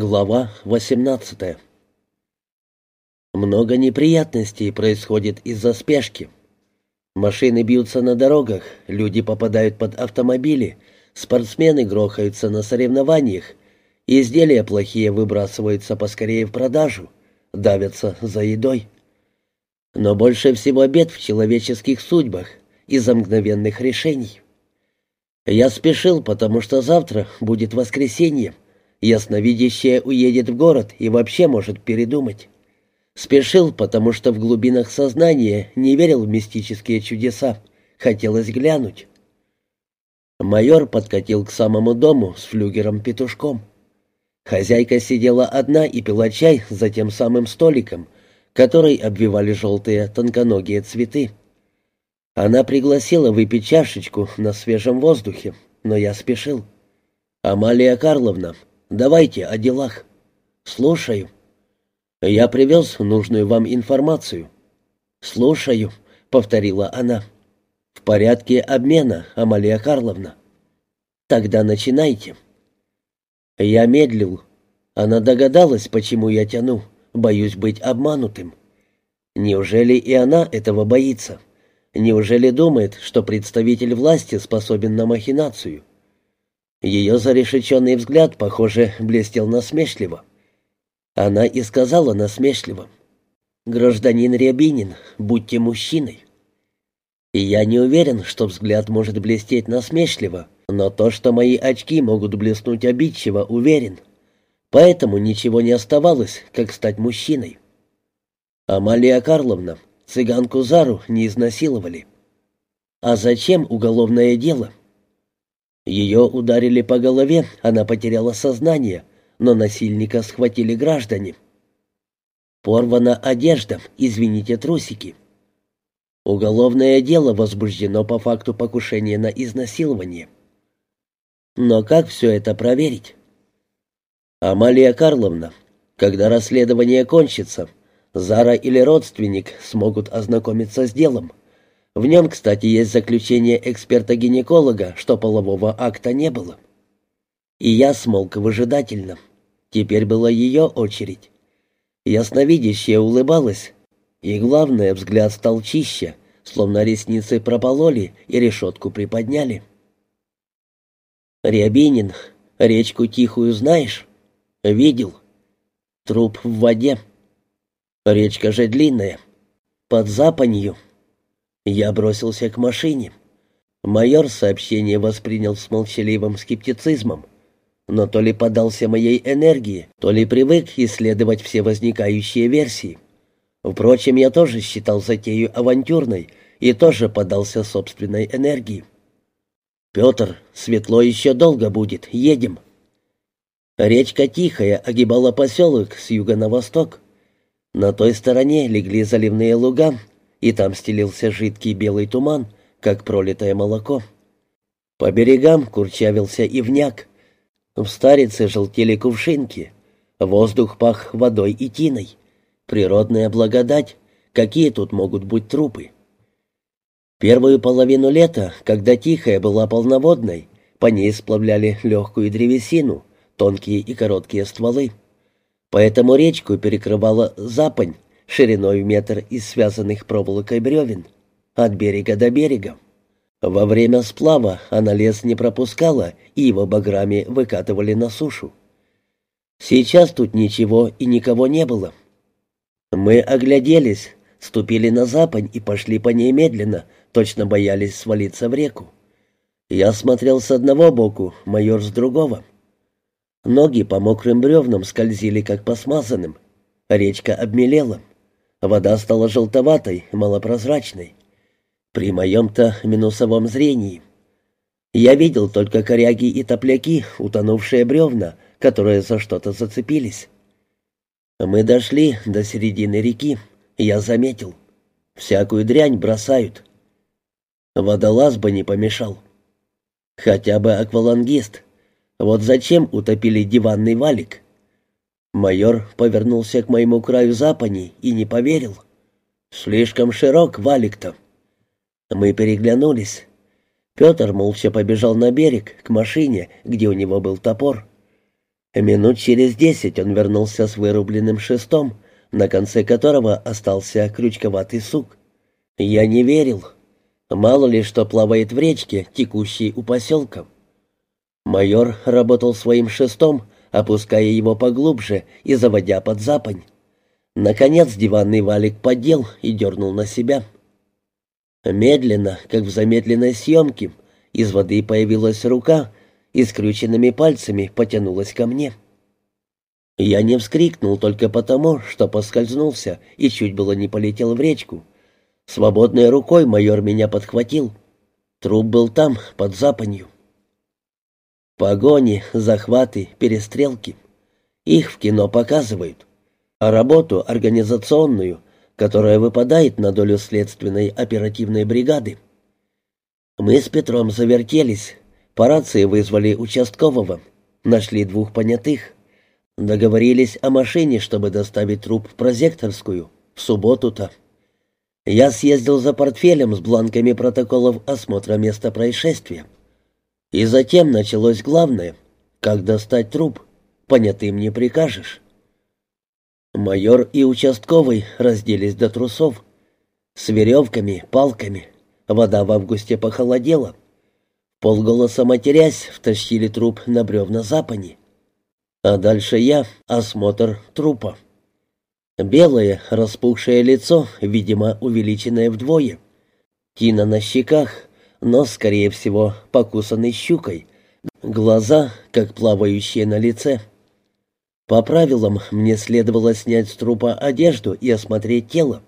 Глава 18 Много неприятностей происходит из-за спешки. Машины бьются на дорогах, люди попадают под автомобили, спортсмены грохаются на соревнованиях, изделия плохие выбрасываются поскорее в продажу, давятся за едой. Но больше всего бед в человеческих судьбах из-за мгновенных решений. Я спешил, потому что завтра будет воскресенье, Ясновидящее уедет в город и вообще может передумать. Спешил, потому что в глубинах сознания не верил в мистические чудеса. Хотелось глянуть. Майор подкатил к самому дому с флюгером-петушком. Хозяйка сидела одна и пила чай за тем самым столиком, который обвивали желтые тонконогие цветы. Она пригласила выпить чашечку на свежем воздухе, но я спешил. «Амалия Карловна, Давайте о делах. Слушаю. Я привез нужную вам информацию. Слушаю, повторила она. В порядке обмена, Амалия Карловна. Тогда начинайте. Я медлил. Она догадалась, почему я тяну. Боюсь быть обманутым. Неужели и она этого боится? Неужели думает, что представитель власти способен на махинацию? Ее зарешеченный взгляд, похоже, блестел насмешливо. Она и сказала насмешливо. «Гражданин Рябинин, будьте мужчиной». И я не уверен, что взгляд может блестеть насмешливо, но то, что мои очки могут блеснуть обидчиво, уверен. Поэтому ничего не оставалось, как стать мужчиной. Амалия Карловна, цыганку Зару не изнасиловали. А зачем уголовное дело? Ее ударили по голове, она потеряла сознание, но насильника схватили граждане. Порвана одежда, извините, трусики. Уголовное дело возбуждено по факту покушения на изнасилование. Но как все это проверить? Амалия Карловна, когда расследование кончится, Зара или родственник смогут ознакомиться с делом. В нем, кстати, есть заключение эксперта-гинеколога, что полового акта не было. И я смолк выжидательно. Теперь была ее очередь. Ясновидящая улыбалась, и, главное, взгляд стал чище, словно ресницы пропололи и решетку приподняли. «Рябинин, речку Тихую знаешь?» «Видел. Труп в воде. Речка же длинная. Под запанью». Я бросился к машине. Майор сообщение воспринял с молчаливым скептицизмом, но то ли подался моей энергии, то ли привык исследовать все возникающие версии. Впрочем, я тоже считал затею авантюрной и тоже подался собственной энергии. «Петр, светло еще долго будет, едем». Речка Тихая огибала поселок с юга на восток. На той стороне легли заливные луга, и там стелился жидкий белый туман, как пролитое молоко. По берегам курчавился ивняк. В старице желтели кувшинки. Воздух пах водой и тиной. Природная благодать. Какие тут могут быть трупы? Первую половину лета, когда Тихая была полноводной, по ней сплавляли легкую древесину, тонкие и короткие стволы. Поэтому речку перекрывала запань, шириной в метр из связанных проволокой бревен, от берега до берега. Во время сплава она лес не пропускала, и его баграми выкатывали на сушу. Сейчас тут ничего и никого не было. Мы огляделись, ступили на запань и пошли по ней медленно, точно боялись свалиться в реку. Я смотрел с одного боку, майор с другого. Ноги по мокрым бревнам скользили, как по смазанным. Речка обмелела. Вода стала желтоватой, малопрозрачной. При моем-то минусовом зрении. Я видел только коряги и топляки, утонувшие бревна, которые за что-то зацепились. Мы дошли до середины реки. Я заметил. Всякую дрянь бросают. Водолаз бы не помешал. Хотя бы аквалангист. Вот зачем утопили диванный валик? Майор повернулся к моему краю запани и не поверил. «Слишком широк валик-то». Мы переглянулись. Петр молча побежал на берег, к машине, где у него был топор. Минут через десять он вернулся с вырубленным шестом, на конце которого остался крючковатый сук. Я не верил. Мало ли что плавает в речке, текущей у поселка. Майор работал своим шестом, опуская его поглубже и заводя под запань. Наконец диванный валик подел и дернул на себя. Медленно, как в замедленной съемке, из воды появилась рука и скрюченными пальцами потянулась ко мне. Я не вскрикнул только потому, что поскользнулся и чуть было не полетел в речку. Свободной рукой майор меня подхватил. Труп был там, под запанью. Погони, захваты, перестрелки. Их в кино показывают. А работу организационную, которая выпадает на долю следственной оперативной бригады. Мы с Петром завертелись. По рации вызвали участкового. Нашли двух понятых. Договорились о машине, чтобы доставить труп в прозекторскую. В субботу-то. Я съездил за портфелем с бланками протоколов осмотра места происшествия. И затем началось главное. Как достать труп? Понятым не прикажешь. Майор и участковый разделись до трусов. С веревками, палками. Вода в августе похолодела. Полголоса матерясь, втащили труп на бревна запани. А дальше я — осмотр трупа. Белое, распухшее лицо, видимо, увеличенное вдвое. Тина на щеках, нос, скорее всего, покусанный щукой. Глаза, как плавающие на лице. По правилам, мне следовало снять с трупа одежду и осмотреть тело.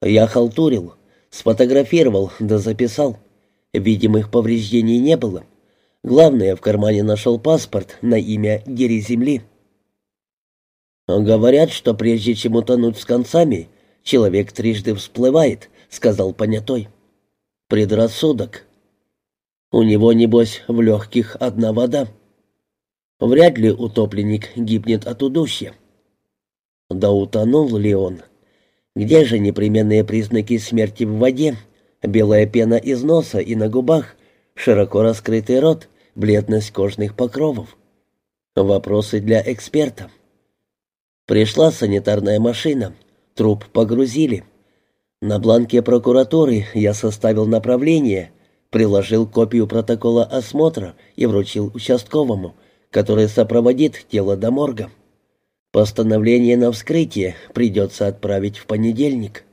Я халтурил, сфотографировал да записал. Видимых повреждений не было. Главное, в кармане нашел паспорт на имя Гири Земли. «Говорят, что прежде чем утонуть с концами, человек трижды всплывает», — сказал понятой. «Предрассудок. У него, небось, в легких одна вода. Вряд ли утопленник гибнет от удушья». Да утонул ли он? Где же непременные признаки смерти в воде? Белая пена из носа и на губах, широко раскрытый рот, бледность кожных покровов. Вопросы для эксперта. Пришла санитарная машина. Труп погрузили. На бланке прокуратуры я составил направление, приложил копию протокола осмотра и вручил участковому, который сопроводит тело до морга. Постановление на вскрытие придется отправить в понедельник.